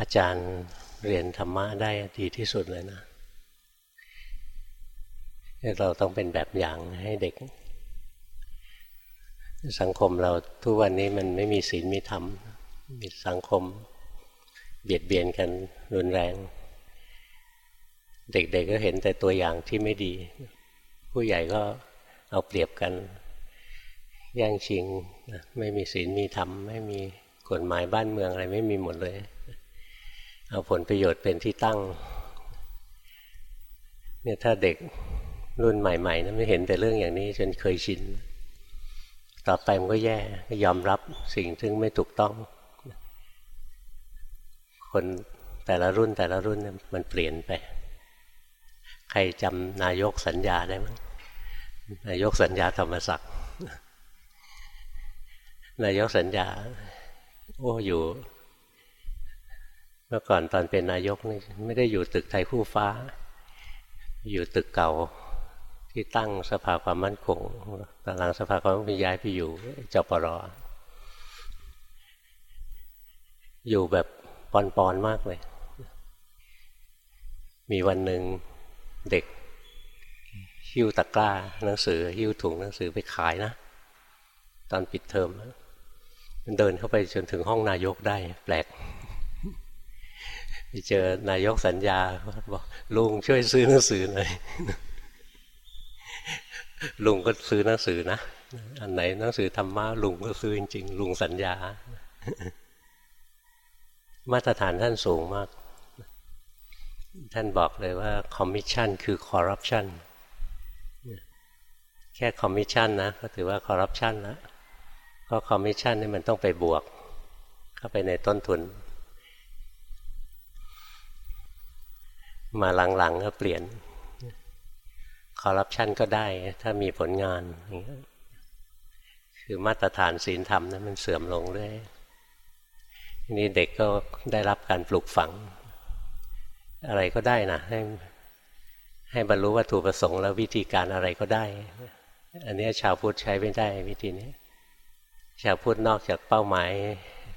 อาจารย์เรียนธรรมะได้ดีที่สุดเลยนะ เราต้องเป็นแบบอย่างให้เด็ก สังคมเราทุกวันนี้มันไม่มีศีลมีธรรม มีสังคมเบียดเบียนกันรุนแรง เด็กๆก็เห็นแต่ตัวอย่างที่ไม่ดี ผู้ใหญ่ก็เอาเปรียบกัน แย่งชิง ไม่มีศีลมีธรรม ไม่มีกฎหมายบ้านเมืองอะไรไม่มีหมดเลย เอาผลประโยชน์เป็นที่ตั้งเนี่ยถ้าเด็กรุ่นใหม่ๆนะไม่เห็นแต่เรื่องอย่างนี้จนเคยชิน ต่อไปมันก็แย่ยอมรับสิ่งที่ไม่ถูกต้อง คนแต่ละรุ่นแต่ละรุ่นมันเปลี่ยนไป ใครจำนายกสัญญาได้มั้งนายกสัญญาธรรมศักดิ์นายกสัญญา โอ้อยู่ มื่อก่อนตอนเป็นนายกนี่ไม่ได้อยู่ตึกไทยคู่ฟ้า อยู่ตึกเก่าที่ตั้งสภาความมั่นคงตอนหลังสภาความมั่นคงย้ายไปอยู่จปรอยู่แบบปอนๆมากเลย มีวันหนึ่งเด็กหิ้วตะกร้าหนังสือหิ้วถุงหนังสือไปขายนะ ตอนปิดเทอมมันเดินเข้าไปจนถึงห้องนายกได้ แปลก เจอนายกสัญญาบอกลุงช่วยซื้อหนังสือหน่อยลุงก็ซื้อหนังสือนะอันไหนหนังสือธรรมะลุงก็ซื้อจริงๆลุงสัญญา มาตรฐานท่านสูงมาก ท่านบอกเลยว่าคอมมิชชั่นคือคอร์รัปชันแค่คอมมิชชั่นนะก็ถือว่าคอร์รัปชันแล้วเพราะคอมมิชชั่นนี่มันต้องไปบวก เข้าไปในต้นทุน มาหลังๆก็เปลี่ยนคอร์รัปชันก็ได้ ถ้ามีผลงานคือมาตรฐานศีลธรรมนะั้นมันเสื่อมลงด้วยนี่เด็กก็ได้รับการปลูกฝัง อะไรก็ได้นะให้ให้บรรลุวัตถุประสงค์แล้ววิธีการอะไรก็ได้ อันนี้ชาวพุทธใช้ไม่ได้วิธีนี้ ชาวพุทธนอกจากเป้าหมาย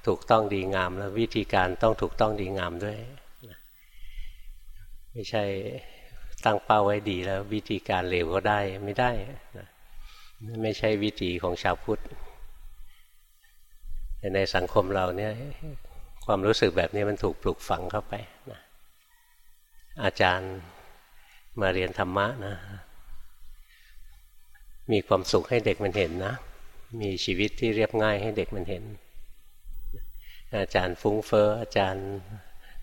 ถูกต้องดีงามแล้ววิธีการต้องถูกต้องดีงามด้วย ไม่ใช่ตั้งเป้าไว้ดีแล้ว วิธีการเลวก็ได้ไม่ได้นะไม่ใช่วิธีของชาวพุทธแต่ในสังคมเราเนี่ยความรู้สึกแบบนี้มันถูกปลูกฝังเข้าไปนะอาจารย์มาเรียนธรรมะนะ มีความสุขให้เด็กมันเห็นนะ มีชีวิตที่เรียบง่ายให้เด็กมันเห็น อาจารย์ฟุ้งเฟอ้ออาจารย์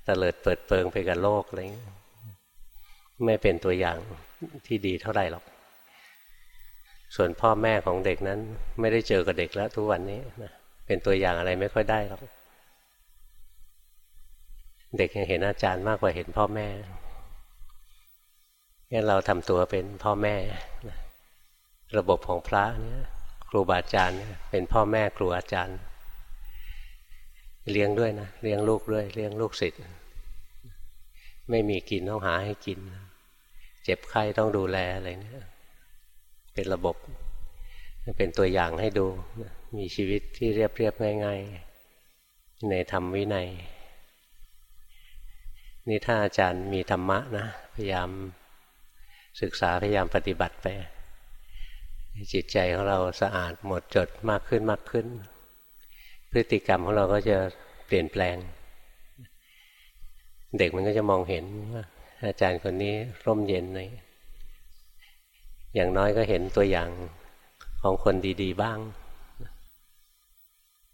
เตลิดเปิดเปิงไปกับโลกอะไรอย่างนี้ ไม่เป็นตัวอย่างที่ดีเท่าไหร่หรอก ส่วนพ่อแม่ของเด็กนั้น ไม่ได้เจอกับเด็กแล้วทุกวันนี้นะเป็นตัวอย่างอะไรไม่ค่อยได้หรอก เด็กยังเห็นอาจารย์มากกว่าเห็นพ่อแม่งั้นเราทำตัวเป็นพ่อแม่ ระบบของพระเนี่ยครูบาอาจารย์เป็นพ่อแม่ครูอาจารย์ เลี้ยงด้วยนะเลี้ยงลูกด้วย เลี้ยงลูกศิษย์ไม่มีกินต้องหาให้กิน เจ็บไข้ต้องดูแลอะไรเนี่ยเป็นระบบ เป็นตัวอย่างให้ดู มีชีวิตที่เรียบเรียบง่าย ๆ ในธรรมวินัยนี่ถ้าอาจารย์มีธรรมะนะ พยายามศึกษาพยายามปฏิบัติไป จิตใจของเราสะอาดหมดจดมากขึ้นมากขึ้น พฤติกรรมของเราก็จะเปลี่ยนแปลง เด็กมันก็จะมองเห็นว่า อาจารย์คนนี้ร่มเย็นเลยอย่างน้อยก็เห็นตัวอย่างของคนดี ๆ บ้าง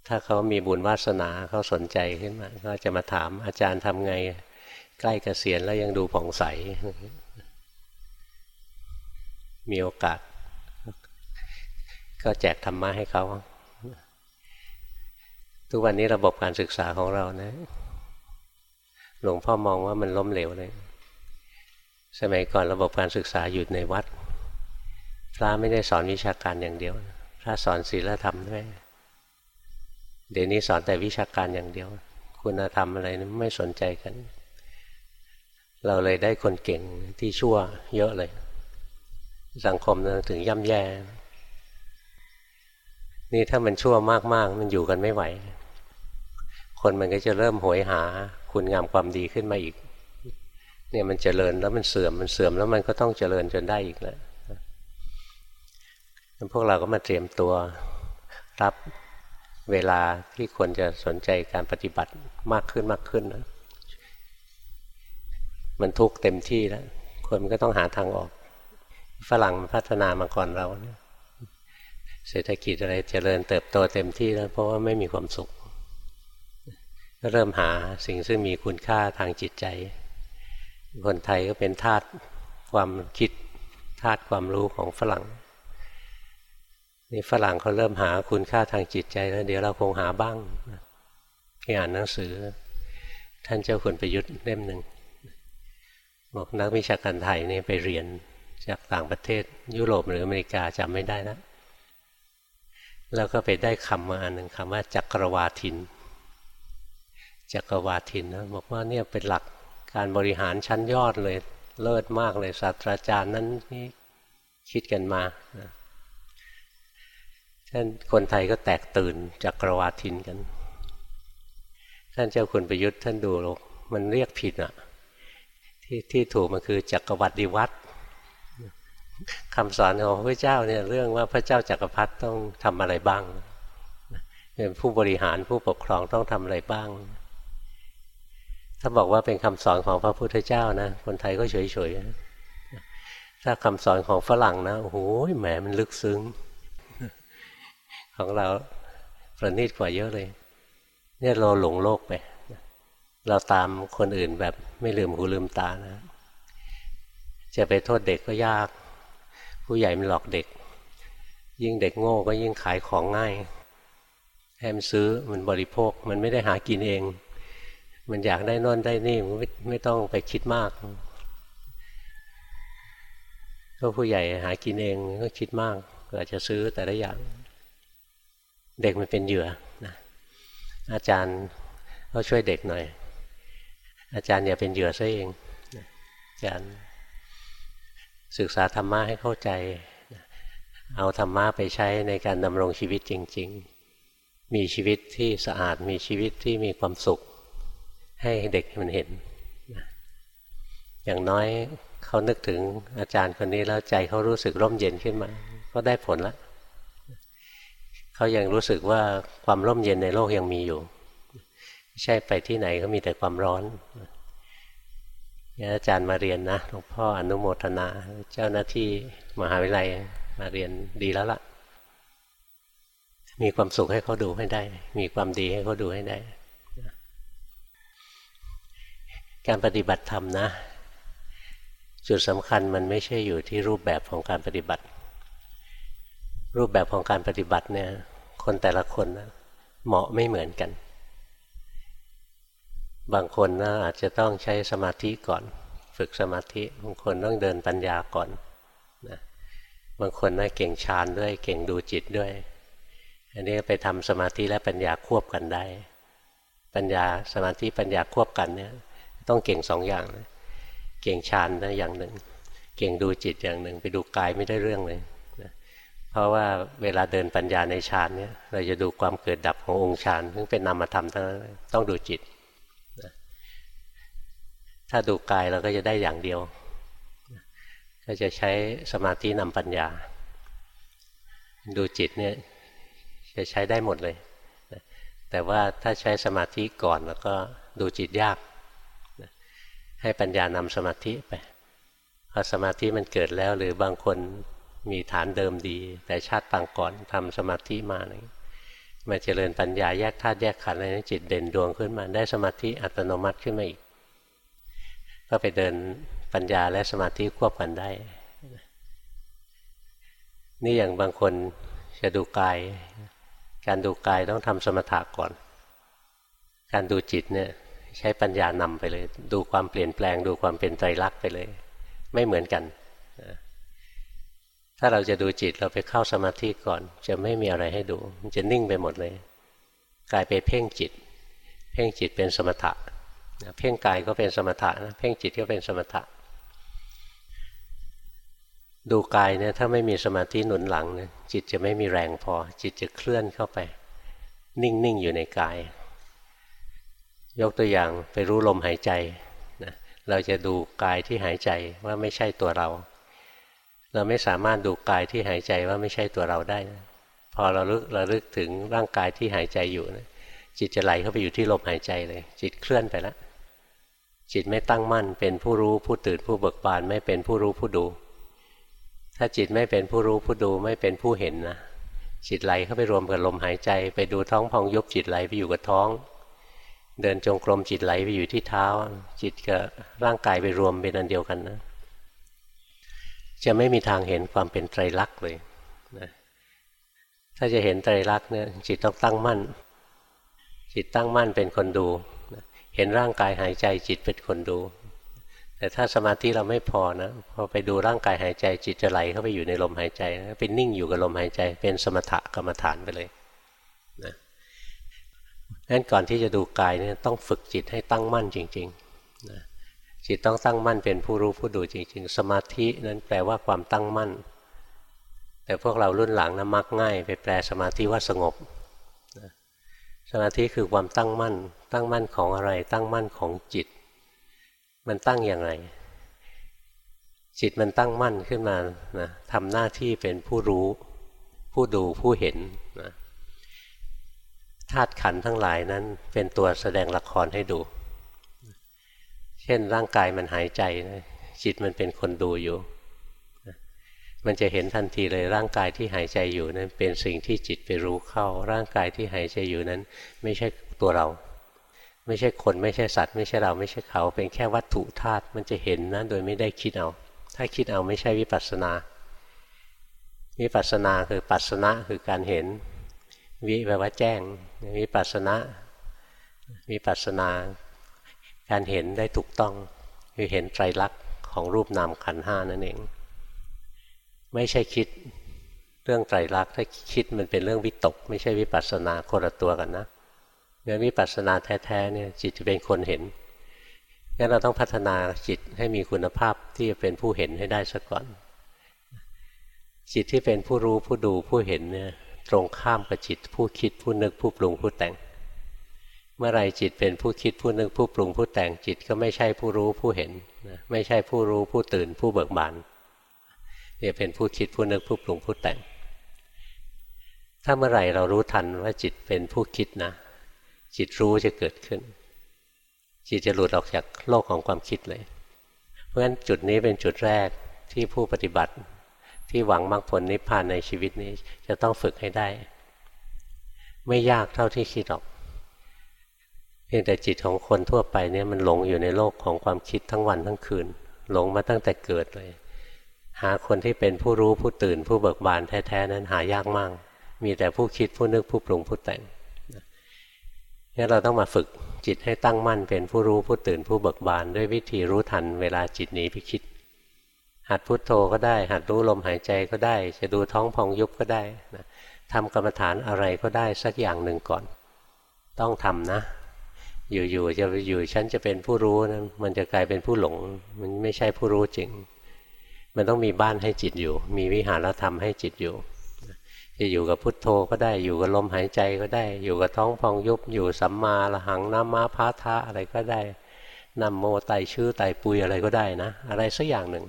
ถ้าเขามีบุญวาสนาเขาสนใจขึ้นมา ก็จะมาถามอาจารย์ทำไง ใกล้กเกษียณแล้วยังดูผ่องใส มีโอกาส ก็แจกธรรมะให้เขาทุกวันนี้ระบบการศึกษาของเรานะ หลวงพ่อมองว่ามันล้มเหลวเลย สมัยก่อนระบบการศึกษาอยู่ในวัด พระไม่ได้สอนวิชาการอย่างเดียว พระสอนศีลธรรมด้วยเดี๋ยวนี้สอนแต่วิชาการอย่างเดียว คุณธรรมอะไรไม่สนใจกัน เราเลยได้คนเก่งที่ชั่วเยอะเลย สังคมถึงย่ำแย่ นี่ถ้ามันชั่วมากๆ มันอยู่กันไม่ไหว คนมันก็จะเริ่มหวยหา คุณงามความดีขึ้นมาอีก เนี่ยมันเจริญแล้วมันเสื่อมมันเสื่อมแล้วมันก็ต้องเจริญจนได้อีกแหละพวกเราก็มาเตรียมตัวรับเวลาที่ควรจะสนใจการปฏิบัติมากขึ้นมากขึ้นนะมันทุกข์เต็มที่แล้วคนมันก็ต้องหาทางออก ฝรั่งพัฒนามาก่อนเราเนี่ยเศรษฐกิจอะไรเจริญเติบโตเต็มที่แล้วเพราะว่าไม่มีความสุขก็เริ่มหาสิ่งซึ่งมีคุณค่าทางจิตใจ คนไทยก็เป็นทาสความคิดทาสความรู้ของฝรั่ง นี่ฝรั่งเขาเริ่มหาคุณค่าทางจิตใจแล้ว เดี๋ยวเราคงหาบ้างที่อ่านหนังสือ ท่านเจ้าคุณประยุทธ์เล่มหนึ่งบอกนักวิชาการไทยนี่ไปเรียนจากต่างประเทศ ยุโรปหรืออเมริกาจำไม่ได้แล้วแล้วก็ไปได้คำมาอันหนึ่งคำว่าจักรวาทิน จักรวาทินนะบอกว่าเนี่ยเป็นหลัก การบริหารชั้นยอดเลยเลิศมากเลยศาสตราจารย์นั้นนี่คิดกันมาท่านคนไทยก็แตกตื่นจักกรวาทินกัน ท่านเจ้าคุณประยุทธ์ท่านดูมันเรียกผิดอะ ที่ที่ถูกมันคือจักรวรรดิวัตรคำสอนของพระเจ้าเนี่ยเรื่องว่าพระเจ้าจักรพรรดิต้องทำอะไรบ้างเป็นผู้บริหารผู้ปกครองต้องทำอะไรบ้าง ถ้าบอกว่าเป็นคำสอนของพระพุทธเจ้านะ คนไทยก็เฉยๆ ถ้าคำสอนของฝรั่งนะ โอ้โหแหมมันลึกซึ้ง ของเราประณีตกว่าเยอะเลย เนี่ยเราหลงโลกไป เราตามคนอื่นแบบไม่ลืมหูลืมตานะ จะไปโทษเด็กก็ยาก ผู้ใหญ่มันหลอกเด็ก ยิ่งเด็กโง่ก็ยิ่งขายของง่ายให้มซื้อมันบริโภค มันไม่ได้หากินเอง มันอยากได้นอนได้นี่มันไม่ไม่ต้องไปคิดมาก ก็ผู้ใหญ่หากินเองก็คิดมากอาจจะซื้อแต่ละอย่าง เด็กมันเป็นเหยื่อนะอาจารย์ก็ช่วยเด็กหน่อย อาจารย์อย่าเป็นเหยื่อซะเองอาจารย์ศึกษาธรรมะให้เข้าใจ เอาธรรมะไปใช้ในการดำรงชีวิตจริง ๆ มีชีวิตที่สะอาดมีชีวิตที่มีความสุข ให้เด็กมันเห็น อย่างน้อยเขานึกถึงอาจารย์คนนี้แล้วใจเขารู้สึกร่มเย็นขึ้นมา ก็ได้ผลละเขายังรู้สึกว่าความร่มเย็นในโลกยังมีอยู่ไม่ใช่ไปที่ไหนก็มีแต่ความร้อนอาจารย์มาเรียนนะหลวงพ่ออนุโมทนา เจ้าหน้าที่มหาวิทยาลัยมาเรียนดีแล้วละ่ะ มีความสุขให้เขาดูให้ได้ มีความดีให้เขาดูให้ได้ การปฏิบัติธรรมนะ จุดสำคัญมันไม่ใช่อยู่ที่รูปแบบของการปฏิบัติ รูปแบบของการปฏิบัติเนี่ย คนแต่ละคนนะเหมาะไม่เหมือนกัน บางคนนะอาจจะต้องใช้สมาธิก่อน ฝึกสมาธิบางคนต้องเดินปัญญาก่อนนะบางคนนะเก่งฌานด้วยเก่งดูจิตด้วย อันนี้ไปทำสมาธิและปัญญาควบกันได้ ปัญญาสมาธิปัญญาควบกันเนี่ย ต้องเก่งสองอย่างนะเก่งฌานนะอย่างหนึ่ง เก่งดูจิตอย่างหนึ่ง ไปดูกายไม่ได้เรื่องเลยนะเพราะว่าเวลาเดินปัญญาในฌานเนี่ยเราจะดูความเกิดดับขององค์ฌานซึ่งเป็นนามธรรมทั้งนั้นต้องดูจิตถ้าดูกายเราก็จะได้อย่างเดียวก็จะใช้สมาธินำปัญญา ดูจิตเนี่ยจะใช้ได้หมดเลย แต่ว่าถ้าใช้สมาธิก่อนแล้วก็ดูจิตยาก ให้ปัญญานำสมาธิไปพอสมาธิมันเกิดแล้ว หรือบางคนมีฐานเดิมดี แต่ชาติปางก่อนทำสมาธิมาเยมาเจริญปัญญาแยกธาตุแยกขันธ์อะไรจิตเด่นดวงขึ้นมาได้สมาธิอัตโนมัติขึ้นมาอีก ก็ไปเดินปัญญาและสมาธิควบกันได้ นี่อย่างบางคนจะดูกาย การดูกายต้องทำสมถะก่อน การดูจิตเนี่ย ใช้ปัญญานำไปเลย ดูความเปลี่ยนแปลง ดูความเป็นไตรลักษณ์ไปเลย ไม่เหมือนกัน ถ้าเราจะดูจิตเราไปเข้าสมาธิก่อน จะไม่มีอะไรให้ดู มันจะนิ่งไปหมดเลย กลายไปเพ่งจิต เพ่งจิตเป็นสมถะเพ่งกายก็เป็นสมถะนะเพ่งจิตก็เป็นสมถะ ดูกายเนี่ยถ้าไม่มีสมาธิหนุนหลังเนี่ยจิตจะไม่มีแรงพอ จิตจะเคลื่อนเข้าไป นิ่งๆอยู่ในกาย ยกตัวอย่างไปรู้ลมหายใจนะเราจะดูกายที่หายใจว่าไม่ใช่ตัวเรา เราไม่สามารถดูกายที่หายใจว่าไม่ใช่ตัวเราได้นะพอเราลึกเราลึกถึงร่างกายที่หายใจอยู่นะจิตจะไหลเข้าไปอยู่ที่ลมหายใจเลย จิตเคลื่อนไปแล้วจิตไม่ตั้งมั่น เป็นผู้รู้ผู้ตื่นผู้เบิกบานไม่เป็นผู้รู้ผู้ดู ถ้าจิตไม่เป็นผู้รู้ผู้ดูไม่เป็นผู้เห็นนะจิตไหลเข้าไปรวมกับลมหายใจ ไปดูท้องพองยุบจิตไหลไปอยู่กับท้อง เดินจงกรมจิตไหลไปอยู่ที่เท้า จิตกับร่างกายไปรวมเป็นอันเดียวกันนะ จะไม่มีทางเห็นความเป็นไตรลักษณ์เลยนะถ้าจะเห็นไตรลักษณ์เนี่ยจิตต้องตั้งมั่น จิตตั้งมั่นเป็นคนดู เห็นร่างกายหายใจจิตเป็นคนดู แต่ถ้าสมาธิเราไม่พอนะพอไปดูร่างกายหายใจจิตจะไหลเข้าไปอยู่ในลมหายใจเป็นนิ่งอยู่กับลมหายใจ เป็นสมถะกรรมฐานไปเลย งั้นก่อนที่จะดูกายเนี่ยต้องฝึกจิตให้ตั้งมั่นจริงๆนะจิตต้องตั้งมั่นเป็นผู้รู้ผู้ดูจริง ๆ สมาธินั้นแปลว่าความตั้งมั่น แต่พวกเรารุ่นหลังนะมักง่าย ไปแปลสมาธิว่าสงบนะสมาธิคือความตั้งมั่น ตั้งมั่นของอะไร ตั้งมั่นของจิต มันตั้งอย่างไร จิตมันตั้งมั่นขึ้นมานะทำหน้าที่เป็นผู้รู้ ผู้ดูผู้เห็นนะ ธาตุขันทั้งหลายนั้นเป็นตัวแสดงละครให้ดู เช่นร่างกายมันหายใจ จิตมันเป็นคนดูอยู่ มันจะเห็นทันทีเลยร่างกายที่หายใจอยู่นั้นเป็นสิ่งที่จิตไปรู้เข้า ร่างกายที่หายใจอยู่นั้น ไม่ใช่ตัวเรา ไม่ใช่คนไม่ใช่สัตว์ ไม่ใช่เราไม่ใช่เขา เป็นแค่วัตถุธาตุมันจะเห็นนะโดยไม่ได้คิดเอา ถ้าคิดเอาไม่ใช่วิปัสสนาวิปัสสนาคือปัสสนะคือการเห็น วิแปลว่าแจ้งวิปัสนะวิปัสนา การเห็นได้ถูกต้องคือเห็นไตรลักษณ์ของรูปนามขันห้านั่นเอง ไม่ใช่คิดเรื่องไตรลักษณ์ถ้าคิดมันเป็นเรื่องวิตก ไม่ใช่วิปัสนาคนละตัวกันนะงั้นวิปัสนาแท้ๆเนี่ยจิตจะเป็นคนเห็นงั้นเราต้องพัฒนาจิตให้มีคุณภาพที่จะเป็นผู้เห็นให้ได้ซะก่อน จิตที่เป็นผู้รู้ผู้ดูผู้เห็นเนี่ย ตรงข้ามกับจิตผู้คิดผู้นึกผู้ปรุงผู้แต่ง เมื่อไรจิตเป็นผู้คิดผู้นึกผู้ปรุงผู้แต่งจิตก็ไม่ใช่ผู้รู้ผู้เห็นไม่ใช่ผู้รู้ผู้ตื่นผู้เบิกบานจะเป็นผู้คิดผู้นึกผู้ปรุงผู้แต่ง ถ้าเมื่อไหร่เรารู้ทันว่าจิตเป็นผู้คิดนะ จิตรู้จะเกิดขึ้น จิตจะหลุดออกจากโลกของความคิดเลย เพราะฉะนั้นจุดนี้เป็นจุดแรกที่ผู้ปฏิบัติ ที่หวังมรรคผลนิพพานในชีวิตนี้จะต้องฝึกให้ได้ ไม่ยากเท่าที่คิดหรอกเพียงแต่จิตของคนทั่วไปเนี่ยมันหลงอยู่ในโลกของความคิดทั้งวันทั้งคืน หลงมาตั้งแต่เกิดเลย หาคนที่เป็นผู้รู้ผู้ตื่นผู้เบิกบานแท้ๆนั้นหายากมาก มีแต่ผู้คิดผู้นึกผู้ปรุงผู้แต่งนี่เราต้องมาฝึกจิตให้ตั้งมั่นเป็นผู้รู้ผู้ตื่นผู้เบิกบานด้วยวิธีรู้ทันเวลาจิตหนีไปคิด หัดพุดโทโธก็ได้ หัดรู้ลมหายใจก็ได้ จะดูท้องพองยุบก็ได้นะทำกรรมฐานอะไรก็ได้สักอย่างหนึ่งก่อน ต้องทำนะ อยู่ๆจะอยู่ฉันจะเป็นผู้รู้นะมันจะกลายเป็นผู้หลง มันไม่ใช่ผู้รู้จริง มันต้องมีบ้านให้จิตอยู่ มีวิหารธรรมให้จิตอยู่จะอยู่กับพุทโธก็ได้อยู่กับลมหายใจก็ได้ อยู่กับท้องพองยุบอยู่สัมมาละหังน้ำมาพาทะอะไรก็ได้นำโมไตชื่อไตปุยอะไรก็ได้นะ อะไรสักอย่างหนึ่ง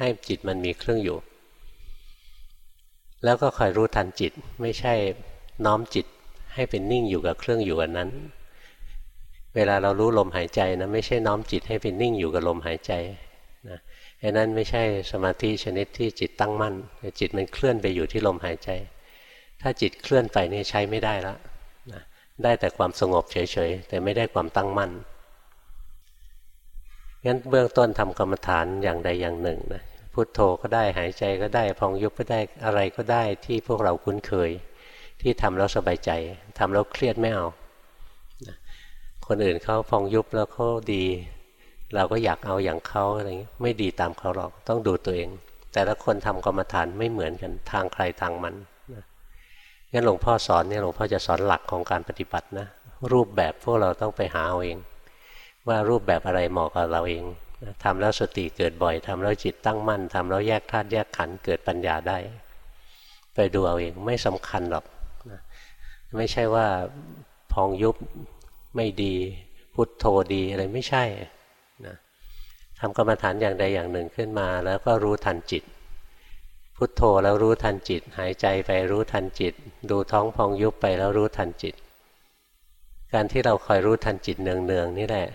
ให้จิตมันมีเครื่องอยู่ แล้วก็คอยรู้ทันจิตไม่ใช่น้อมจิตให้เป็นนิ่งอยู่กับเครื่องอยู่อันนั้น เวลาเรารู้ลมหายใจนะไม่ใช่น้อมจิตให้เป็นนิ่งอยู่กับลมหายใจนะอันนั้นไม่ใช่สมาธิชนิดที่จิตตั้งมั่นจิตมันเคลื่อนไปอยู่ที่ลมหายใจ ถ้าจิตเคลื่อนไปนี่ใช้ไม่ได้ละนะได้แต่ความสงบเฉยๆแต่ไม่ได้ความตั้งมั่นงั้นเบื้องต้นทำกรรมฐานอย่างใดอย่างหนึ่งนะ พุโทโธก็ได้หายใจก็ได้พองยุบก็ได้อะไรก็ได้ที่พวกเราคุ้นเคย ที่ทำแล้วสบายใจทำแล้วเครียดไม่เอาคนอื่นเขาพองยุบแล้วเขาดี เราก็อยากเอาอย่างเขาอะไรเงี้ยไม่ดีตามเขาหรอกต้องดูตัวเอง แต่ละคนทำกรรมฐานไม่เหมือนกันทางใครทางมันงั้นหลวงพ่อสอนเนี่ยหลวงพ่อจะสอนหลักของการปฏิบัตินะรูปแบบพวกเราต้องไปหาเอาเอง ว่ารูปแบบอะไรเหมาะกับเราเอง ทำแล้วสติเกิดบ่อยทำแล้วจิตตั้งมั่นทำแล้วแยกธาตุแยกขันธ์เกิดปัญญาได้ ไปดูเอาเองไม่สำคัญหรอกไม่ใช่ว่าพองยุบไม่ดีพุทโธดีอะไรไม่ใช่นะทำกรรมฐานอย่างใดอย่างหนึ่งขึ้นมา แล้วก็รู้ทันจิต พุทโธแล้วรู้ทันจิต หายใจไปรู้ทันจิต ดูท้องพองยุบไปแล้วรู้ทันจิต การที่เราคอยรู้ทันจิตเนืองๆนี่แหละ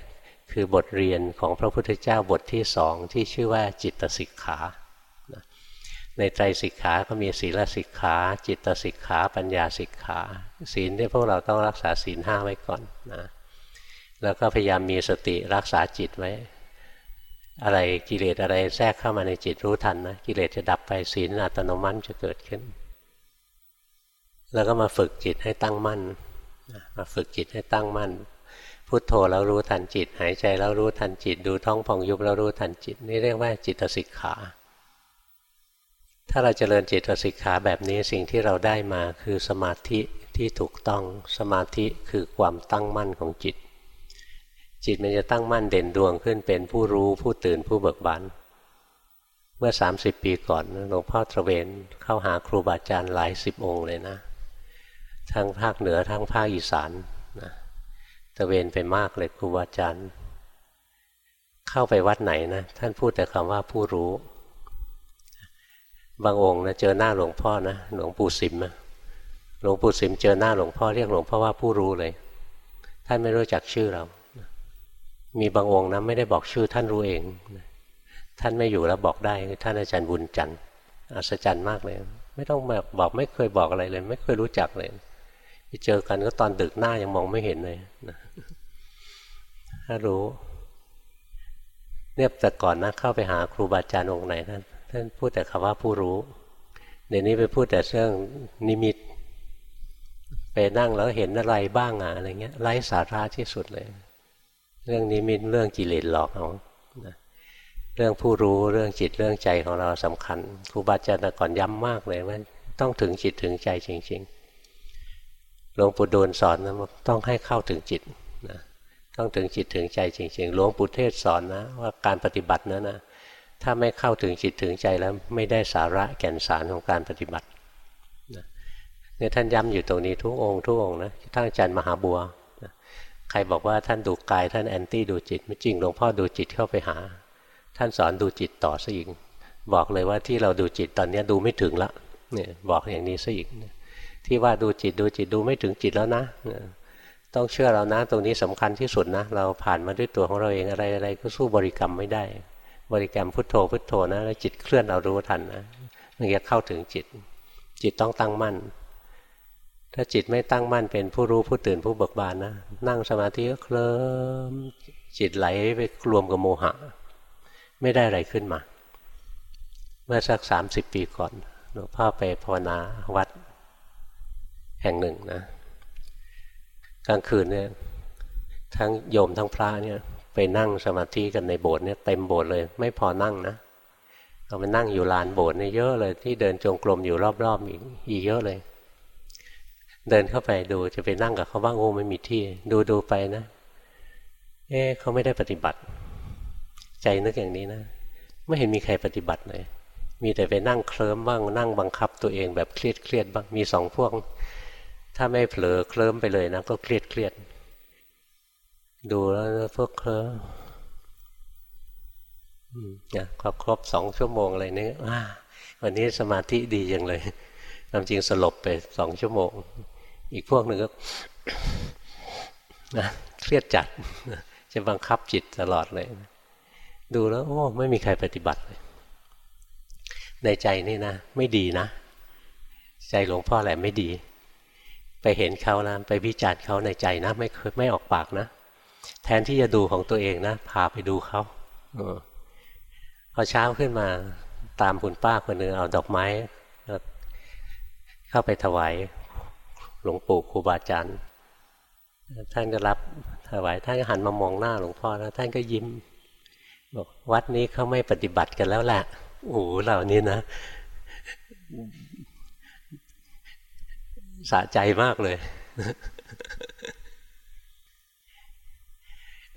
คือบทเรียนของพระพุทธเจ้าบทที่สองที่ชื่อว่าจิตสิกขาในใจสิกขาก็มีศีลสิกขา จิตสิกขา ปัญญาสิกขาศีลที่พวกเราต้องรักษาศีลห้าไว้ก่อนนะแล้วก็พยายามมีสติรักษาจิตไว้ อะไรกิเลสอะไรแทรกเข้ามาในจิตรู้ทันนะกิเลสจะดับไปศีลอัตโนมัติจะเกิดขึ้น แล้วก็มาฝึกจิตให้ตั้งมั่นมาฝึกจิตให้ตั้งมั่น พุทโธแล้วรู้ทันจิต หายใจแล้วรู้ทันจิต ดูท้องพองยุบแล้วรู้ทันจิต นี่เรียกว่าจิตสิกขา ถ้าเราจเจริญจิตสิกขาแบบนี้สิ่งที่เราได้มาคือสมาธิที่ถูกต้องสมาธิคือความตั้งมั่นของจิต จิตมันจะตั้งมั่นเด่นดวงขึ้นเป็นผู้รู้ผู้ตื่นผู้เบิกบานเมื่อ 30 ปีก่อนหลวงพ่อตระเวนเข้าหาครูบาอาจารย์หลายสิบองค์เลยนะ ทั้งภาคเหนือทั้งภาคอีสาน ตะเวนไปมากเลยครูบาอาจารย์เข้าไปวัดไหนนะ ท่านพูดแต่คำว่าผู้รู้ บางองค์นะเจอหน้าหลวงพ่อนะหลวงปู่สิมนะหลวงปู่สิมเจอหน้าหลวงพ่อเรียกหลวงพ่อว่าผู้รู้เลย ท่านไม่รู้จักชื่อเรา มีบางองค์นะไม่ได้บอกชื่อท่านรู้เอง ท่านไม่อยู่แล้วบอกได้ท่านอาจารย์บุญจันทร์อัศจรรย์มากเลย ไม่ต้องบอกไม่เคยบอกอะไรเลย ไม่เคยรู้จักเลย ไปเจอกันก็ตอนดึกหน้ายังมองไม่เห็นเลยถ้ารู้ เนี่ยแต่ก่อนนะเข้าไปหาครูบาอาจารย์องค์ไหนท่านท่านพูดแต่คำว่าผู้รู้ เดี๋ยวนี้ไปพูดแต่เรื่องนิมิต ไปนั่งแล้วเห็นอะไรบ้างอะอะไรเงี้ยไร้สาระที่สุดเลย เรื่องนิมิตเรื่องกิเลสหลอกเอาเรื่องผู้รู้เรื่องจิตเรื่องใจของเราสำคัญครูบาอาจารย์แต่ก่อนย้ำมากเลยว่าต้องถึงจิตถึงใจจริง ๆ หลวงปู่ดูลสอนนะต้องให้เข้าถึงจิตนะต้องถึงจิตถึงใจจริง ๆ หลวงปู่เทศสอนนะว่าการปฏิบัตินั้นนะถ้าไม่เข้าถึงจิตถึงใจแล้วไม่ได้สาระแก่นสารของการปฏิบัติเนี่ยท่านย้ำอยู่ตรงนี้ทุกองค์ทุกองค์นะท่านอาจารย์มหาบัวใครบอกว่าท่านดูกายท่านแอนตี้ดูจิต ไม่จริงหลวงพ่อดูจิตเข้าไปหา ท่านสอนดูจิตต่อซะอีกบอกเลยว่าที่เราดูจิตตอนนี้ดูไม่ถึงละเนี่ยบอกอย่างนี้ซะอีก ที่ว่าดูจิตดูจิตดูไม่ถึงจิตแล้วนะ ต้องเชื่อเรานะ ตรงนี้สำคัญที่สุดนะ เราผ่านมาด้วยตัวของเราเองอะไรอะไรก็สู้บริกรรมไม่ได้ บริกรรมพุทโธพุทโธนะแล้วจิตเคลื่อนเรารู้ทันนะมันจะเข้าถึงจิต จิตต้องตั้งมั่น ถ้าจิตไม่ตั้งมั่นเป็นผู้รู้ผู้ตื่นผู้เบิกบานนะ นั่งสมาธิก็เคลิ้มจิตไหลไปรวมกับโมหะ ไม่ได้อะไรขึ้นมา เมื่อสักสามสิบปีก่อนหลวงพ่อไปภาวนาวัด แห่งหนึ่งนะกลางคืนเนี่ยทั้งโยมทั้งพระเนี่ยไปนั่งสมาธิกันในโบสถ์เนี่ยเต็มโบสถ์เลย ไม่พอนั่งนะเราไปนั่งอยู่ลานโบสถ์เนี่ยเยอะเลย ที่เดินจงกรมอยู่รอบๆอีกอีกเยอะเลย เดินเข้าไปดูจะไปนั่งกับเขาบ้างโอ้ไม่มีที่ ดูดูไปนะ เอ๊เขาไม่ได้ปฏิบัติ ใจนึกอย่างนี้นะ ไม่เห็นมีใครปฏิบัติเลยมีแต่ไปนั่งเคลิ้มบ้างนั่งบังคับตัวเองแบบเครียดเครียดบ้างมีสองพวก ถ้าไม่เผลอเคลิ้มไปเลยนะก็เครียดเครียดดูแล้วพวกเคลิ้มเนี่ยพอครบสองชั่วโมงอะไรนี่ว่าวันนี้สมาธิดีอย่างเลยความจริงสลบไปสองชั่วโมง อีกพวกหนึ่งก็นะเครียดจัด จะบังคับจิตตลอดเลย ดูแล้ว โอ้ ไม่มีใครปฏิบัติเลย ในใจนี่นะ ไม่ดีนะ ใจหลวงพ่อแหละไม่ดี ไปเห็นเขานะไปวิจารณ์เขาในใจนะ ไม่เคยไม่ออกปากนะ แทนที่จะดูของตัวเองนะพาไปดูเขาพอเช้าขึ้นมาตามคุณป้าคนหนึ่งเอาดอกไม้ เข้าไปถวายหลวงปู่ครูบาอาจารย์ท่านก็รับถวายท่านก็หันมามองหน้าหลวงพ่อแล้วท่านก็ยิ้มบอกวัดนี้เขาไม่ปฏิบัติกันแล้วแหละโอ้โหเหล่านี้นะ สะใจมากเลย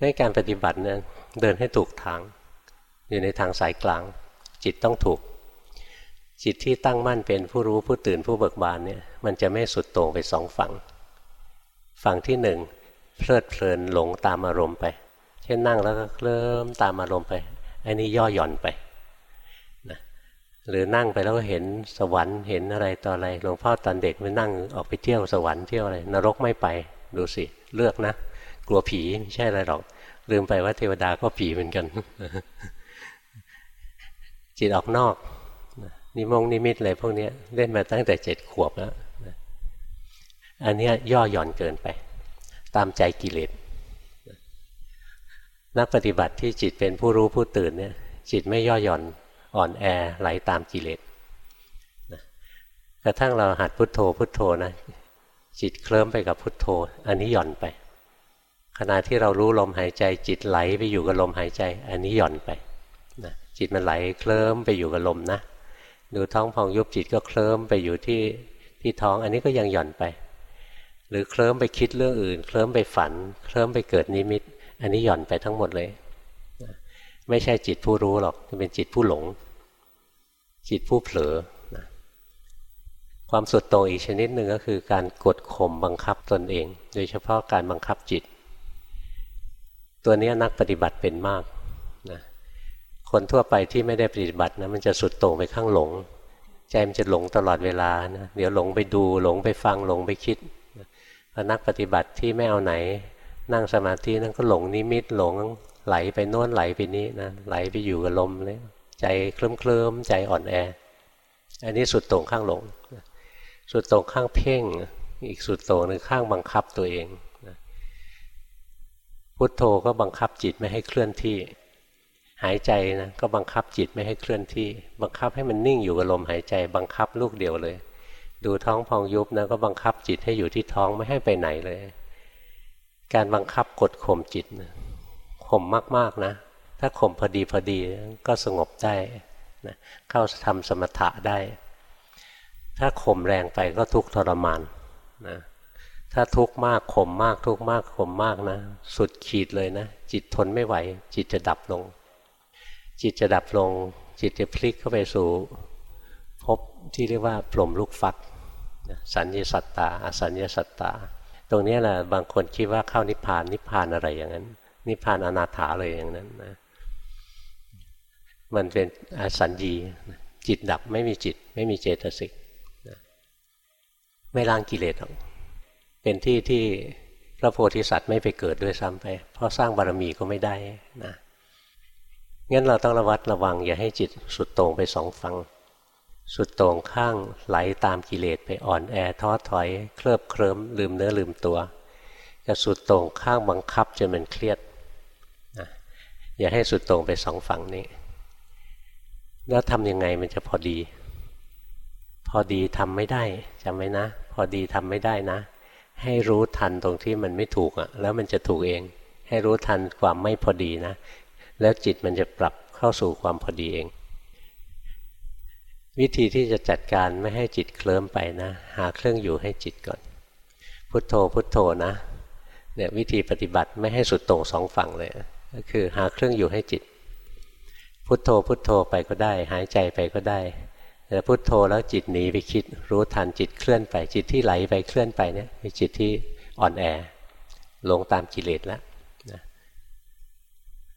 ในการปฏิบัติเนี่ยเดินให้ถูกทาง อยู่ในทางสายกลาง จิตต้องถูก จิตที่ตั้งมั่นเป็นผู้รู้ผู้ตื่นผู้เบิกบานเนี่ยมันจะไม่สุดโต่งไปสองฝั่ง ฝั่งที่หนึ่งเพลิดเพลินหลงตามอารมณ์ไป เช่นนั่งแล้วก็เคลิ้มตามอารมณ์ไปอันนี้ย่อหย่อนไป หรือนั่งไปแล้วก็เห็นสวรรค์เห็นอะไรต่ออะไรหลวงพ่อตอนเด็กไปนั่งออกไปเที่ยวสวรรค์เที่ยวอะไรนรกไม่ไปดูสิเลือกนะ กลัวผีไม่ใช่อะไรหรอก ลืมไปว่าเทวดาก็ผีเหมือนกัน จิตออกนอกนิมงนิมิตอะไรพวกนี้เล่นมาตั้งแต่เจ็ดขวบแล้วอันนี้ย่อหย่อนเกินไป ตามใจกิเลสนักปฏิบัติที่จิตเป็นผู้รู้ผู้ตื่นเนี่ย จิตไม่ย่อหย่อน อ่อนแอไหลาตามกิเลสกระทั่งเราหัดพุทโธพุทโธนะจิตเคลิ้มไปกับพุทโธ อันนี้หย่อนไป ขณะที่เรารู้ลมหายใจ จิตไหลไปอยู่กับลมหายใจ อันนี้หย่อนไปนะจิตมันไหลเคลิ้มไปอยู่กับลมนะดูท้องพองยุบจิตก็เคลิ้มไปอยู่ที่ที่ท้อง อันนี้ก็ยังหย่อนไป หรือเคลิ้มไปคิดเรื่องอื่น เคลิ้มไปฝัน เคลิ้มไปเกิดนิมิต อันนี้หย่อนไปทั้งหมดเลย ไม่ใช่จิตผู้รู้หรอกเป็นจิตผู้หลง จิตผู้เผลอนะความสุดโต่งอีกชนิดหนึ่งก็คือการกดข่มบังคับตนเอง โดยเฉพาะการบังคับจิต ตัวนี้นักปฏิบัติเป็นมากนะคนทั่วไปที่ไม่ได้ปฏิบัตินะมันจะสุดโต่งไปข้างหลง ใจมันจะหลงตลอดเวลานะเดี๋ยวหลงไปดูหลงไปฟังหลงไปคิดพนักปฏิบัติที่ไม่เอาไหน นั่งสมาธินั่นก็หลงนิมิตหลง ไหลไปโน้นไหลไปนี้นะไหลไปอยู่กับลมเลยใจเคลิ้มเคลิ้มใจอ่อนแอ อันนี้สุดต่งข้างหลง สุดต่งข้างเพ่ง อีกสุดต่งหนึ่งข้างบังคับตัวเองพุทโธก็บังคับจิตไม่ให้เคลื่อนที่ หายใจนะก็บังคับจิตไม่ให้เคลื่อนที่ บังคับให้มันนิ่งอยู่กับลมหายใจ บังคับลูกเดียวเลย ดูท้องพองยุบนะก็บังคับจิตให้อยู่ที่ท้องไม่ให้ไปไหนเลย การบังคับกดข่มจิตนะ ข่มมากๆนะ ถ้าข่มพอดีพอดีก็สงบได้นะเข้าทำสมถะได้ ถ้าข่มแรงไปก็ทุกข์ทรมานนะถ้าทุกข์มากข่มมากทุกข์มากข่มมากนะ สุดขีดเลยนะ จิตทนไม่ไหว จิตจะดับลง จิตจะดับลง จิตจะพลิกเข้าไปสู่พบที่เรียกว่าพรมลูกฟักสัญญสัตตาอสัญญสัตตา ตรงนี้แหละบางคนคิดว่าเข้านิพพานนิพพานอะไรอย่างนั้น นิพพานอนาถาเลยอย่างนั้นนะมันเป็นอสัญญีจิตดับไม่มีจิต ไม่มีเจตสิกไม่ล้างกิเลสหรอกเป็นที่ที่พระโพธิสัตว์ไม่ไปเกิดด้วยซ้ำไป เพราะสร้างบารมีก็ไม่ได้นะงั้นเราต้องระวัดระวัง อย่าให้จิตสุดโต่งไปสองฝั่งสุดโต่งข้างไหลตามกิเลสไปอ่อนแอท้อถอย เคลิบเคลิ้มลืมเนื้อลืมตัวกับสุดโต่งข้างบังคับจนมันเครียด อย่าให้สุดต่งไปสองฝั่งนี้ แล้วทำยังไงมันจะพอดี พอดีทำไม่ได้จำไว้นะ พอดีทำไม่ได้นะ ให้รู้ทันตรงที่มันไม่ถูกอะ่ะ แล้วมันจะถูกเอง ให้รู้ทันความไม่พอดีนะ แล้วจิตมันจะปรับเข้าสู่ความพอดีเอง วิธีที่จะจัดการไม่ให้จิตเคลิ้มไปนะ หาเครื่องอยู่ให้จิตก่อน พุทโธพุทโธนะเนี่ยวิธีปฏิบัติไม่ให้สุดต่งสองฝั่งเลย ก็คือหาเครื่องอยู่ให้จิต พุทโธพุทโธไปก็ได้ หายใจไปก็ได้แต่พุทโธแล้วจิตหนีไปคิด รู้ทันจิตเคลื่อนไป จิตที่ไหลไปเคลื่อนไปเนี่ยเป็นจิตที่อ่อนแอหลงตามกิเลสแล้ว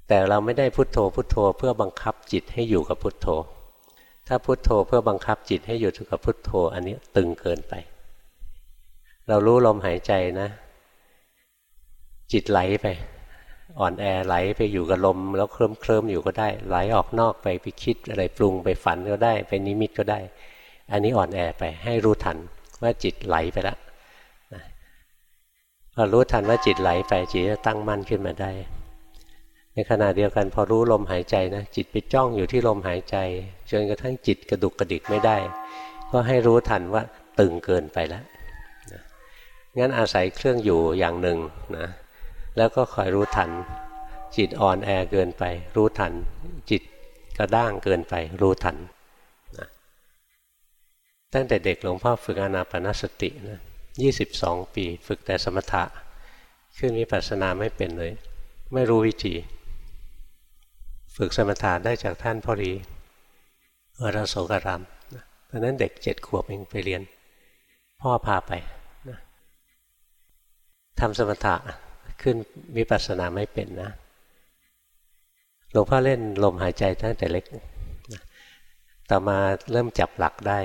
แต่เราไม่ได้พุทโธพุทโธเพื่อบังคับจิตให้อยู่กับพุทโธ ถ้าพุทโธเพื่อบังคับจิตให้อยู่กับพุทโธ อันนี้ตึงเกินไป เรารู้ลมหายใจนะ จิตไหลไป อ่อนแอไหลไปอยู่กับลม แล้วเคลิ้มเคลิ้มอยู่ก็ได้ ไหลออกนอกไปไปคิดอะไรปรุงไปฝันก็ได้ไปนิมิตก็ได้ อันนี้อ่อนแอไปให้รู้ทันว่าจิตไหลไปแล้วพอรู้ทันว่าจิตไหลไปจิตจะตั้งมั่นขึ้นมาได้ ในขณะเดียวกันพอรู้ลมหายใจนะจิตไปจ้องอยู่ที่ลมหายใจจนกระทั่งจิตกระดุกกระดิกไม่ได้ ก็ให้รู้ทันว่าตึงเกินไปแล้วงั้นอาศัยเครื่องอยู่อย่างหนึ่งนะ แล้วก็คอยรู้ทัน จิตอ่อนแอเกินไป รู้ทัน จิตกระด้างเกินไป รู้ทันนะตั้งแต่เด็กหลวงพ่อฝึกอนาปนสตินะยี่สิบสองปี ฝึกแต่สมถะ ขึ้นวิปัสสนาไม่เป็นเลย ไม่รู้วิธีฝึกสมถะได้จากท่านพ่อรีวรโสกรามตอนนั้นเด็กเจ็ดขวบเองไปเรียน พ่อพาไปนะทำสมถะ ขึ้นวิปัสสนาไม่เป็นนะหลวงพ่อเล่นลมหายใจตั้งแต่เล็ก ต่อมาเริ่มจับหลักได้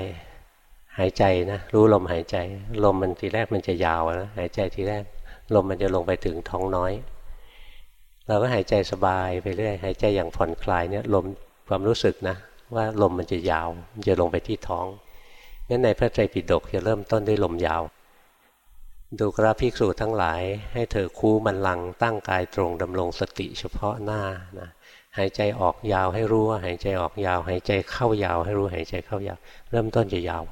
หายใจนะรู้ลมหายใจ ลมมันทีแรกมันจะยาวนะหายใจทีแรก ลมมันจะลงไปถึงท้องน้อย เราก็หายใจสบายไปเรื่อยหายใจอย่างผ่อนคลายเนี่ยลมความรู้สึกนะ ว่าลมมันจะยาวมันจะลงไปที่ท้องงั้นในพระไตรปิฎกจะเริ่มต้นด้วยลมยาว ดูกราภิกษุทั้งหลาย ให้เธอคู่มันลังตั้งกายตรงดำรงสติเฉพาะหน้านะหายใจออกยาวให้รู้ว่าหายใจออกยาว หายใจเข้ายาวให้รู้หายใจเข้ายาว เริ่มต้นจะยาว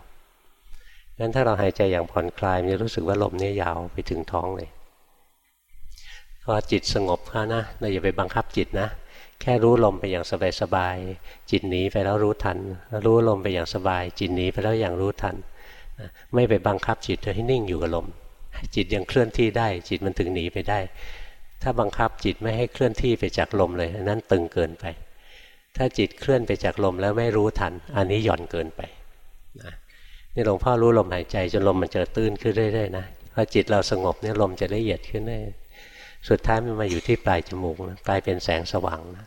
งั้นถ้าเราหายใจอย่างผ่อนคลายมันจะรู้สึกว่าลมนี้ยาวไปถึงท้องเลยพอจิตสงบเข้านะเราอย่าไปบังคับจิตนะ แค่รู้ลมไปอย่างสบายๆจิตหนีไปแล้วรู้ทัน รู้ลมไปอย่างสบาย จิตหนีไปแล้วอย่างรู้ทัน ไม่ไปบังคับจิตให้นิ่งอยู่กับลม จิตยังเคลื่อนที่ได้ จิตมันถึงหนีไปได้ ถ้าบังคับจิตไม่ให้เคลื่อนที่ไปจากลมเลยนั้นตึงเกินไป ถ้าจิตเคลื่อนไปจากลมแล้วไม่รู้ทัน อันนี้หย่อนเกินไปนะนี่หลวงพ่อรู้ลมหายใจจนลมมันจะตื้นขึ้นเรื่อยๆนะพอจิตเราสงบเนี่ยลมจะละเอียดขึ้นได้สุดท้ายมันมาอยู่ที่ปลายจมูกนะกลายเป็นแสงสว่างนะ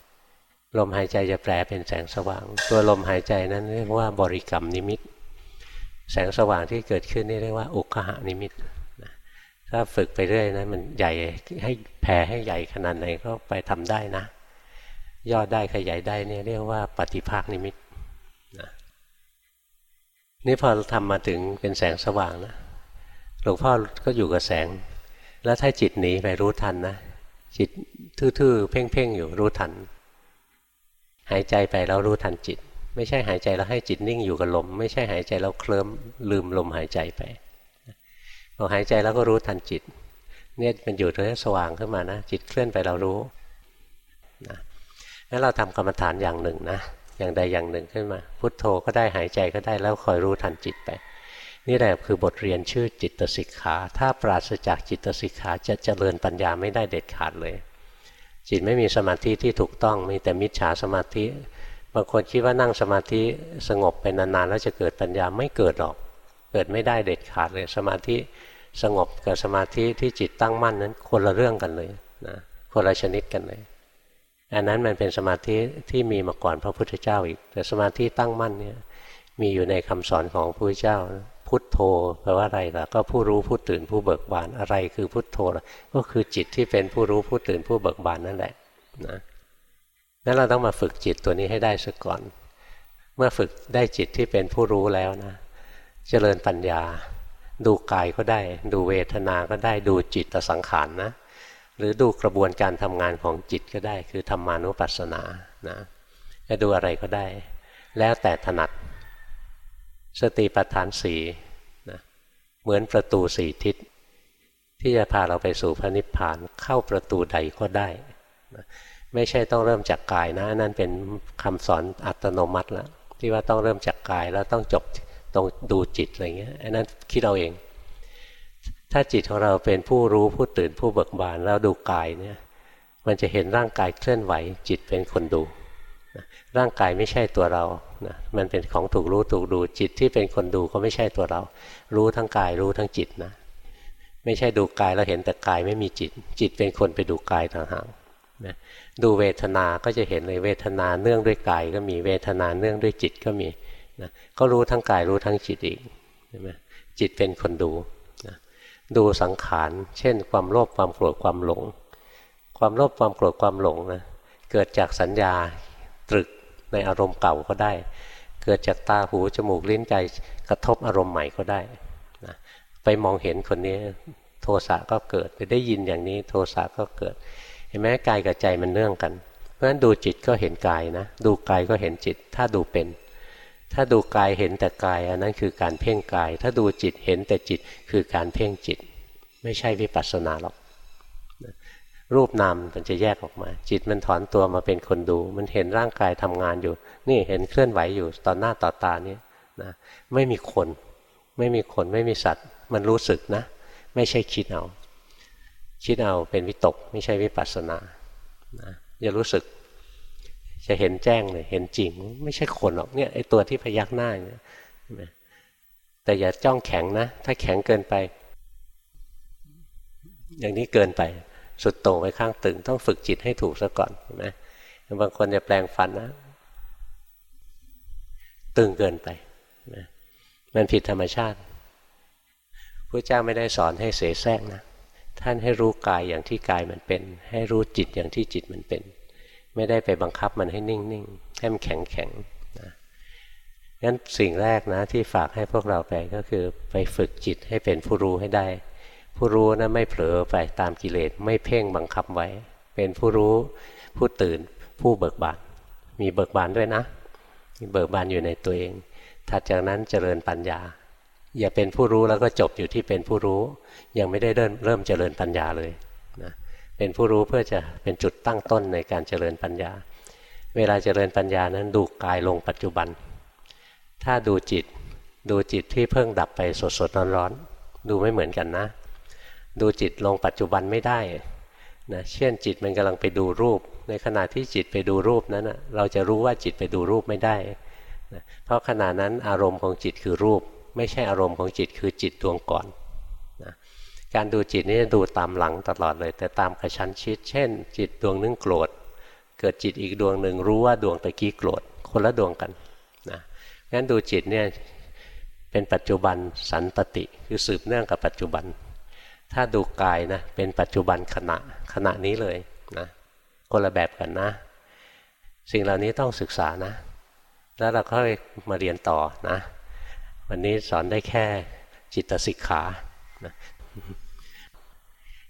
ลมหายใจจะแปลเป็นแสงสว่าง ตัวลมหายใจนั้นเรียกว่าบริกรรมนิมิต แสงสว่างที่เกิดขึ้นนี่เรียกว่าอุคหานิมิต ถ้าฝึกไปเรื่อยนะมันใหญ่ให้แผ่ให้ใหญ่ขนาดไหนก็ไปทำได้นะยอดได้ขยายได้เนี่ยเรียกว่าปฏิภาคนิมิตนะนี่พอทำมาถึงเป็นแสงสว่างนะหลวงพ่อก็อยู่กับแสง แล้วถ้าจิตหนีไปรู้ทันนะจิตทื่อๆเพ่งๆอยู่รู้ทัน หายใจไปแล้วรู้ทันจิต ไม่ใช่หายใจแล้วให้จิตนิ่งอยู่กับลม ไม่ใช่หายใจแล้วเคลิ้มลืมลมหายใจไป พอหายใจแล้วก็รู้ทันจิต เนี่ยมันอยู่ตรงนี้สว่างขึ้นมานะ จิตเคลื่อนไปเรารู้นะงั้นเราทำกรรมฐานอย่างหนึ่งนะ อย่างใดอย่างหนึ่งขึ้นมา พุทโธก็ได้หายใจก็ได้แล้วคอยรู้ทันจิตไป นี่แหละคือบทเรียนชื่อจิตสิกขา ถ้าปราศจากจิตสิกขาจะเจริญปัญญาไม่ได้เด็ดขาดเลย จิตไม่มีสมาธิที่ถูกต้องมีแต่มิจฉาสมาธิ บางคนคิดว่านั่งสมาธิสงบไปนานๆแล้วจะเกิดปัญญาไม่เกิดหรอก เกิดไม่ได้เด็ดขาดเลยสมาธิ สงบกับสมาธิที่จิตตั้งมั่นนั้นคนละเรื่องกันเลยนะคนละชนิดกันเลย อันนั้นมันเป็นสมาธิที่มีมาก่อนพระพุทธเจ้าอีก แต่สมาธิตั้งมั่นเนี่ยมีอยู่ในคำสอนของพระพุทธเจ้า พุทโธแปลว่าอะไรล่ะ ก็ผู้รู้ผู้ตื่นผู้เบิกบานอะไรคือพุทโธล่ะก็คือจิตที่เป็นผู้รู้ผู้ตื่นผู้เบิกบานนั่นแหละนะนั้นเราต้องมาฝึกจิตตัวนี้ให้ได้ซะก่อน เมื่อฝึกได้จิตที่เป็นผู้รู้แล้วนะ เจริญปัญญา ดูกายก็ได้ ดูเวทนาก็ได้ดูจิตสังขารนนะหรือดูกระบวนการทำงานของจิตก็ได้ คือธรรมานุปัสสนานะจะดูอะไรก็ได้ แล้วแต่ถนัด สติปัฏฐานสีนะเหมือนประตูสี่ทิศ ที่จะพาเราไปสู่พระนิพพานเข้าประตูใดก็ได้นะไม่ใช่ต้องเริ่มจากกายนะ นั่นเป็นคำสอนอัตโนมัติแล้วที่ว่าต้องเริ่มจากกายแล้วต้องจบ ต้องดูจิตอะไรเงี้ยอันนั้นคิดเอาเอง ถ้าจิตของเราเป็นผู้รู้ผู้ตื่นผู้เบิกบานแล้วดูกายเนี่ยมันจะเห็นร่างกายเคลื่อนไหว จิตเป็นคนดูร่างกายไม่ใช่ตัวเรานะมันเป็นของถูกรู้ถูกดูจิตที่เป็นคนดูก็ไม่ใช่ตัวเรา รู้ทั้งกายรู้ทั้งจิตนะไม่ใช่ดูกายแล้วเห็นแต่กายไม่มีจิต จิตเป็นคนไปดูกายต่างหากนะดูเวทนา ก็จะเห็นเลยเวทนาเนื่องด้วยกายก็มีเวทนาเนื่องด้วยจิตก็มี นะก็รู้ทั้งกายรู้ทั้งจิตอีกใช่ไหมจิตเป็นคนดูนะดูสังขาร เช่น ความโลภความโกรธความหลง ความโลภความโกรธความหลงนะเกิดจากสัญญาตรึกในอารมณ์เก่าก็ได้ เกิดจากตาหูจมูกลิ้นใจกระทบอารมณ์ใหม่ก็ได้นะไปมองเห็นคนนี้โทสะก็เกิดไปได้ยินอย่างนี้โทสะก็เกิด เห็นไหมกายกับใจมันเนื่องกัน เพราะฉะนั้นดูจิตก็เห็นกายนะ ดูกายก็เห็นจิต ถ้าดูเป็น ถ้าดูกายเห็นแต่กาย อันนั้นคือการเพ่งกาย ถ้าดูจิตเห็นแต่จิตคือการเพ่งจิต ไม่ใช่วิปัสสนาหรอกรูปนามมันจะแยกออกมา จิตมันถอนตัวมาเป็นคนดู มันเห็นร่างกายทำงานอยู่ นี่เห็นเคลื่อนไหวอยู่ตอนหน้าต่อตานี่นะไม่มีคน ไม่มีคนไม่มีสัตว์ มันรู้สึกนะ ไม่ใช่คิดเอา คิดเอาเป็นวิตก ไม่ใช่วิปัสสนานะอย่ารู้สึก จะเห็นแจ้งเลยเห็นจริง ไม่ใช่คนหรอกเนี่ยไอตัวที่พยักหน้าเนี่ยแต่อย่าจ้องแข็งนะ ถ้าแข็งเกินไป อย่างนี้เกินไป สุดโต่งไปข้างตึง ต้องฝึกจิตให้ถูกซะก่อนนไหมบางคนจะแปลงฟันนะ ตึงเกินไปนะมันผิดธรรมชาติพระเจ้าไม่ได้สอนให้เสแสร้งนะ ท่านให้รู้กายอย่างที่กายมันเป็น ให้รู้จิตอย่างที่จิตมันเป็น ไม่ได้ไปบังคับมันให้นิ่งๆให้มันแข็งแข็งนะงั้นสิ่งแรกนะที่ฝากให้พวกเราไปก็คือไปฝึกจิตให้เป็นผู้รู้ให้ได้ ผู้รู้นะไม่เผลอไปตามกิเลสไม่เพ่งบังคับไว้ เป็นผู้รู้ผู้ตื่นผู้เบิกบานมีเบิกบานด้วยนะมีเบิกบานอยู่ในตัวเอง ถัดจากนั้นเจริญปัญญา อย่าเป็นผู้รู้แล้วก็จบอยู่ที่เป็นผู้รู้ ยังไม่ได้เริ่มเริ่มเจริญปัญญาเลยนะ เป็นผู้รู้เพื่อจะเป็นจุดตั้งต้นในการเจริญปัญญา เวลาเจริญปัญญานั้นดูกายลงปัจจุบัน ถ้าดูจิตดูจิตที่เพิ่งดับไปสดสดร้อนร้อนดูไม่เหมือนกันนะ ดูจิตลงปัจจุบันไม่ได้นะเช่นจิตมันกำลังไปดูรูป ในขณะที่จิตไปดูรูปนั้นนะเราจะรู้ว่าจิตไปดูรูปไม่ได้นะเพราะขณะนั้นอารมณ์ของจิตคือรูป ไม่ใช่อารมณ์ของจิตคือจิตดวงก่อน การดูจิตนี่ดูตามหลังตลอดเลย แต่ตามกระชั้นชิด เช่น จิตดวงนึงโกรธ เกิดจิตอีกดวงหนึ่งรู้ว่าดวงตะกี้โกรธ คนละดวงกันนะงั้นดูจิตเนี่ยเป็นปัจจุบันสันตติคือสืบเนื่องกับปัจจุบัน ถ้าดูกายนะเป็นปัจจุบันขณะขณะนี้เลยนะคนละแบบกันนะ สิ่งเหล่านี้ต้องศึกษานะ แล้วเราค่อยมาเรียนต่อนะ วันนี้สอนได้แค่จิตสิกขา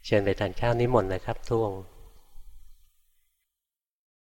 เชิญไปทานข้าวนิมนต์เลยครับทุ่ง